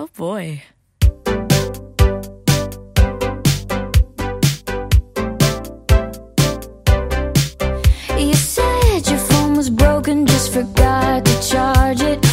Oh boy. You said your phone was broken, just forgot to charge it.